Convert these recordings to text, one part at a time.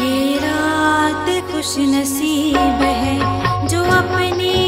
ये रात खुश नसीब है जो अपनी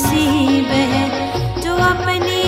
ऐसी बह जो अपनी